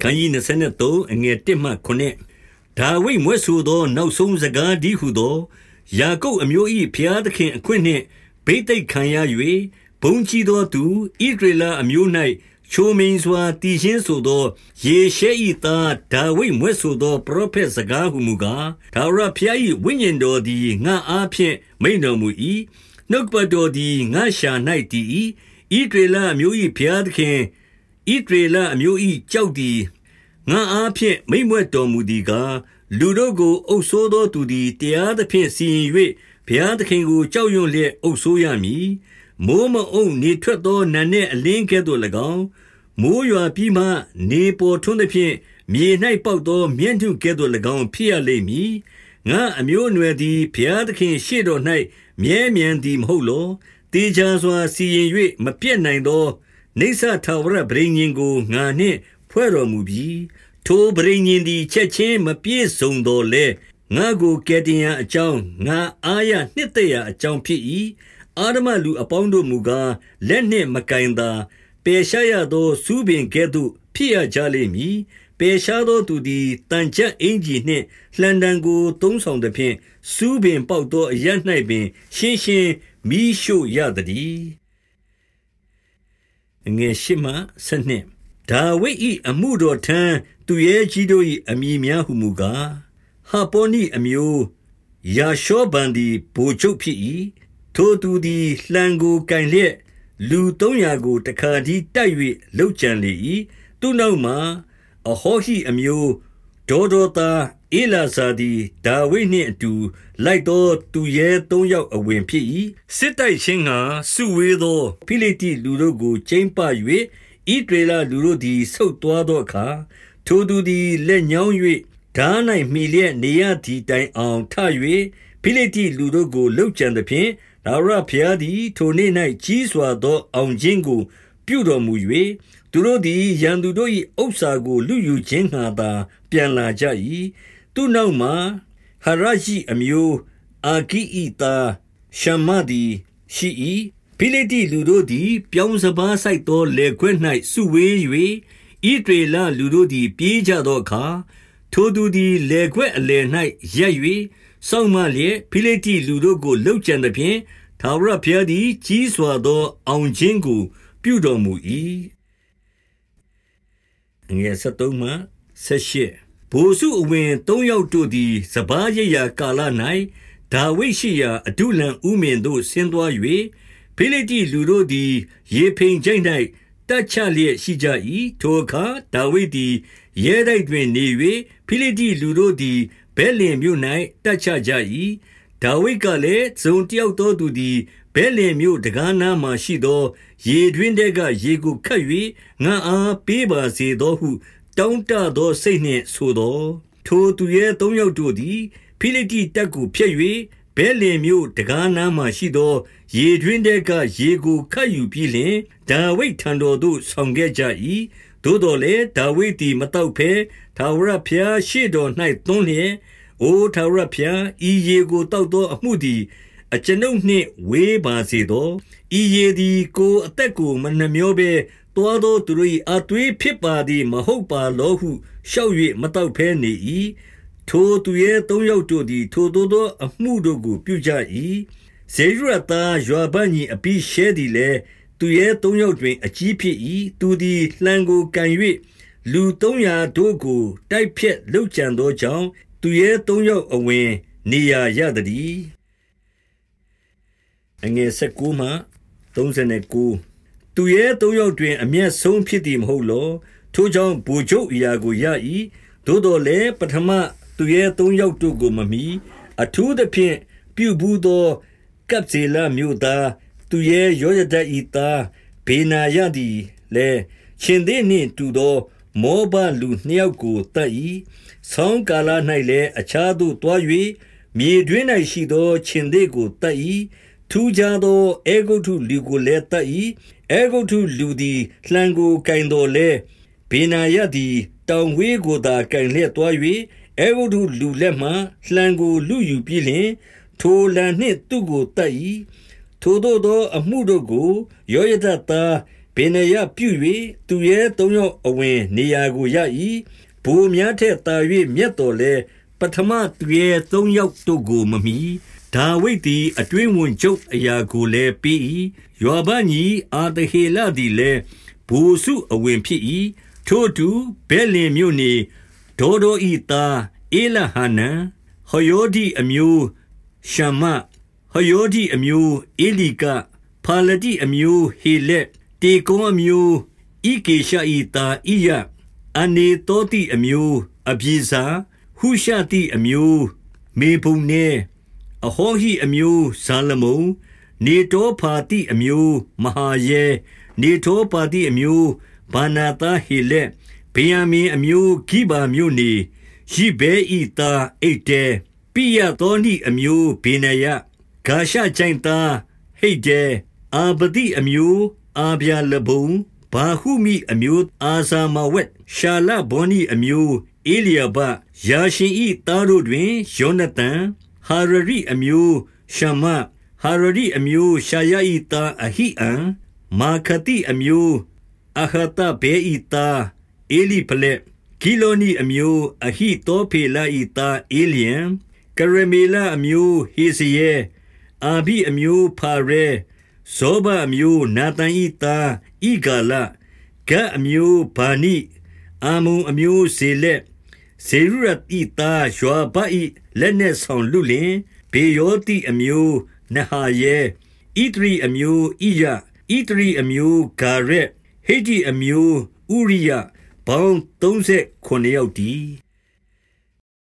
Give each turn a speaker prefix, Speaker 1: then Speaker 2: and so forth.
Speaker 1: ခန်းကြီး23အငယ်1မှ9ဒါဝိဒ်မွဲဆိုသော နောက်ဆုံးစကားဒီဟုသောယာကုပ်အမျိုး၏ဖျားသခင်အခွင့်နှင့်ဗိသိက်ခံရ၍ဘုံကြီးသောသူဣဒရလအမျိုး၌ချိုမိန်စွာတည်ခြင်းဆိုသော ယေရှဲ၏သားဒါဝိဒ်မွဲဆိုသော ပရောဖက်စကားဟုမူကားဒါဝရဖျား၏ဝိညာဉ်တော်သည်ငါအားဖြင့်မိန်တော်မူ၏နှုတ်ပတ်တော်သည်ငါရှာ၌တည်၏ဣဒရလအမျိုး၏ဖျားသခင် ဣဒရေလအမျိုး၏ကြောက်သည်ငါအားဖြင့်မိမ့်မွက်တော်မူသည်ကားလူတို့ကိုအုပ်ဆိုးသောသူသည်တရားသဖြင့်စီရင်၍ဘုရားသခင်ကိုကြောက်ရွံ့လျက်အုပ်ဆိုးရမည်မိုးမအုံနေထွက်သောနတ်နှင့်အလင်းကဲ့သို့၎င်းမိုးရွာပြီးမှနေပေါ်ထွန်းသည်ဖြင့်မြေ၌ပေါက်သောမြင့်ထုကဲ့သို့၎င်းဖြစ်ရလိမ့်မည်ငါအမျိုးအနွယ်သည်ဘုရားသခင်ရှေ့တော်၌မြဲမြံသည်မဟုတ်လောတေချာစွာစီရင်၍မပြတ်နိုင်သော နေဆထာဝရဗြိဉ္ဉ်ကိုငါနှင့်ဖွဲ့တော်မူပြီးထိုဗြိဉ္ဉ်သည်ချက်ချင်းမပြည့်စုံတော်လဲငါကိုကယ်တင်ရာအကြောင်းငါအားရနှစ်သက်ရာအကြောင်းဖြစ်၏အာရမလူအပေါင်းတို့မူကားလက်နှင့်မကင်သာပယ်ရှားရသောစူးပင်ကဲ့သို့ဖြစ်ရကြလိမ့်မည်ပယ်ရှားသောသူသည်တန်ချက်အင်ကြီးနှင့်လှန်တံကိုသုံးဆောင်သဖြင့်စူးပင်ပေါက်သောအရ၌ပင် ရှင်းရှင်းမိရှို့ရသည် ငယ်ရှိမှဆနှစ်ဒါဝိဒ်၏အမှုတော်ထမ်းသူရဲ့ကြီးတို့၏အမည်များဟုမူကားဟာပေါ်နိအမျိုးယာရှောဘန်သည်ဗိုလ်ချုပ်ဖြစ်၏ထိုသူသည်လှံကိုကင်လျက်လူ300ကိုတခါတည်းတိုက်၍လှုပ်ကြံလေ၏သူနောက်မှအဟောဟိအမျိုးဒေါဒေါသား အေလာဇာသည်ဒါဝိဒ်နှင့်အတူလိုက်သောသူရဲသုံးယောက်အဝင်ဖြစ်၏စစ်တိုက်ခြင်းကစုဝေးသောဖိလိတိလူတို့ကိုကျိမ့်ပ၍ဣဒေလလူတို့သည်ဆုတ်သွားသောအခါထိုသူသည်လက်ညောင်း၍ဓာ၌မိလျက်နေရသည်တိုင်အောင်ထ၍ဖိလိတိလူတို့ကိုလှုပ်ကြံသဖြင့်ဒါဝရဖျားသည်ထိုနေ့၌ကြီးစွာသောအောင်ခြင်းကို ပြုတော်မူ၍သူတို့သည်ရန်သူတို့၏ဥစ္စာကိုလူယူခြင်းငှာသာပြန်လာကြ၏ သူနောက်မှဟရရှိအမျိုးအာဂိဣသားရှမ္မသည်ရှိ၏ဖိလိတိလူတို့သည် ပြောင်းစပားဆိုင်သောလေခွဲ့၌စုဝေး၍ဣဒေလလူတို့သည် ပြေးကြသောအခါထိုသူသည်လေခွဲ့အလယ်၌ရက်၍စောင့်မလျက်ဖိလိတိလူတို့ကိုလှုပ်ကြံသဖြင့်သာဝရဘုရားသည် ကြီးစွာသော အောင်ခြင်းကို ပြုတော်မူ၏ငယ်73မှ78 ဘိုစုအဝင်၃ယောက်တို့သည် စပားရရာကာလ၌ဒါဝိဒ်ရှိရာ အဒုလံဥမင်သို့ ဆင်းသွား၍ဖိလိတိလူတို့သည် ရေဖိန်ကျိုင်း၌တက်ချလျက်ရှိကြ၏ထိုအခါ ဒါဝိဒ်သည် ရဲတိုက်တွင်နေ၍ဖိလိတိလူတို့သည်ဘဲလင်မြို့၌တက်ချကြ၏ဒါဝိဒ်ကလည်းဇုံတယောက်သောသူသည်ဘဲလင်မြို့တကားနားမှရှိသော ရေတွင်းတဲက ရေကိုခတ်၍ငါအားပေးပါစေသောဟု တောင်းတသောစိတ်နှင့်ဆိုသောထိုသူရဲ့သုံးယောက်တို့သည်ဖိလိတိတပ်ကိုဖျက်၍ဘဲလင်မြို့တကားနားမှရှိသော ရေတွင်းတဲကရေကိုခတ်ယူပြီးလျှင်ဒါဝိဒ်ထံတော်သို့ဆောင်ခဲ့ကြ၏သို့တော်လည်းဒါဝိဒ်သည်မတောက်ဖဲသာဝရဖျားရှေ့တော်၌သွန်းလျက်အိုထာဝရဘုရားဤရေကိုတောက်သောအမှုသည်အကျွန်ုပ်နှင့်ဝေးပါစေသောဤရေသည်ကိုအသက်ကိုမနှမျောဘဲ တွားသောသူတို့၏အသွေးဖြစ်ပါသည်မဟုတ်ပါလောဟုလျှောက်၍မတောက်ဖဲနေ၏ထိုသူရဲ့သုံးယောက်တို့သည် ထိုသို့သော အမှုတို့ကိုပြုကြ၏ဇေရသားယွာဘညီအပိရှဲသည်လည်းသူရဲ့သုံးယောက်တွင် အကြီးဖြစ်၏သူသည်လှံကိုကန်၍လူ300တို့ကိုတိုက်ဖြက်လှုပ်ကြံသောကြောင့်သူရဲသုံးယောက်အဝင် နေရာရသည်အငယ်19မှ39 သူရဲသုံးယောက်တွင် အမျက်ဆုံးဖြစ်သည်မဟုတ်လော ထိုကြောင့်ဘူချုပ်အရာကိုရ၏သို့တော်လည်းပထမသူရဲသုံးယောက်တို့ကို မမီအထူးသဖြင့် ပြုဘူးသော ကပ်ဇေလမြို့သား သူရဲယောယဒဤသားဘေနာယသည်လည်းရှင်သေးနှင့်တူသော မောဘလူနှစ်ယောက်ကိုတတ်၏ဆောင်းကာလ၌လည်း အခြားသို့တွား၍မြေတွင်း၌ရှိသော ခြင်သေးကိုတတ်၏ ထူးခြားသောအေဂုတ်ထုလူကိုလည်းတတ်၏အေဂုတ်ထုလူသည်လှံကိုကင်တော်လဲဘေနာယသည်တောင်ဝေးကိုသာကင်လျက်တွား၍အေဂုတ်ထုလူလက်မှလှံကိုလူယူပြီးလျှင်ထိုလံနှင့်သူ့ကိုတတ်၏ထိုတို့သောအမှုတို့ကိုယောယဒသားဗဗေနယပြု၍သူရဲ့သုံးယောက်အဝင်နေရာကိုရ၏ဘိုးများထက်သာ၍မြတ်တော်လဲပထမသူရဲ့သုံးယောက်တို့ကိုမမီ ဒါဝိဒ်သည်အတွင်းဝင်ချုပ်အရာကိုလည်းပေး၏ယောဘညီအာတဟေလသည်လည်းဘူစုအဝင်ဖြစ်၏ထို့သူဘဲလင်မြို့နေဒေါဒိုဤသားအေလဟနန်ဟယောဒီအမျိုးရှမဟယောဒီအမျိုးအေလီကဖာလတိအမျိုးဟေလက်တေကုံအမျိုးဣကေရှာဤသားဣယအနေတောတိအမျိုးအပြေစာဟုရှတိအမျိုးမေဘုန်နေ အဟောဟိအမျိုးဇာလမုန်နေတောဖာတိအမျိုးမဟာယေနေတောပါတိအမျိုးဘာနာတာဟေလက်ဗေယမင်အမျိုးဂိဘာမျိုးနေရှိဘဲဤသားအိတ်တဲပိယသောနိအမျိုးဘေနယဂါရှကြိုင်သားဟိတ်တဲအာပတိအမျိုးအာဗျာလဘုံဘာဟုမိအမျိုးအာဇာမဝက်ရှာလဘောနီအမျိုးအေလျာဘယာရှင်ဤသားတို့တွင်ယောနသန် ဟာရရိအမျိုးရှမဟာရရိအမျိုးရှာယဤသားအဟိအံမာခတိအမျိုးအဟတဘေဤသားအေလိဖလက်ဂီလိုနီအမျိုးအဟိတောဖေလဤသားအေလျံကရမေလအမျိုးဟေဇယေအာဘိအမျိုးဖာရဲဇောဘအမျိုးနာသန်ဤသားဣဂါလဂတ်အမျိုးဘာနိအာမုံအမျိုးဇေလက် ဇေရုရတိသားယွာဘဤလက်နဲ့ဆောင်လူလင်ဘေယောတိအမျိုးနဟာယေဣတရီအမျိုးဣယဣတရီအမျိုးဂါရက်ဟေတိအမျိုးဥရိယပေါင်း39ယောက်တည်း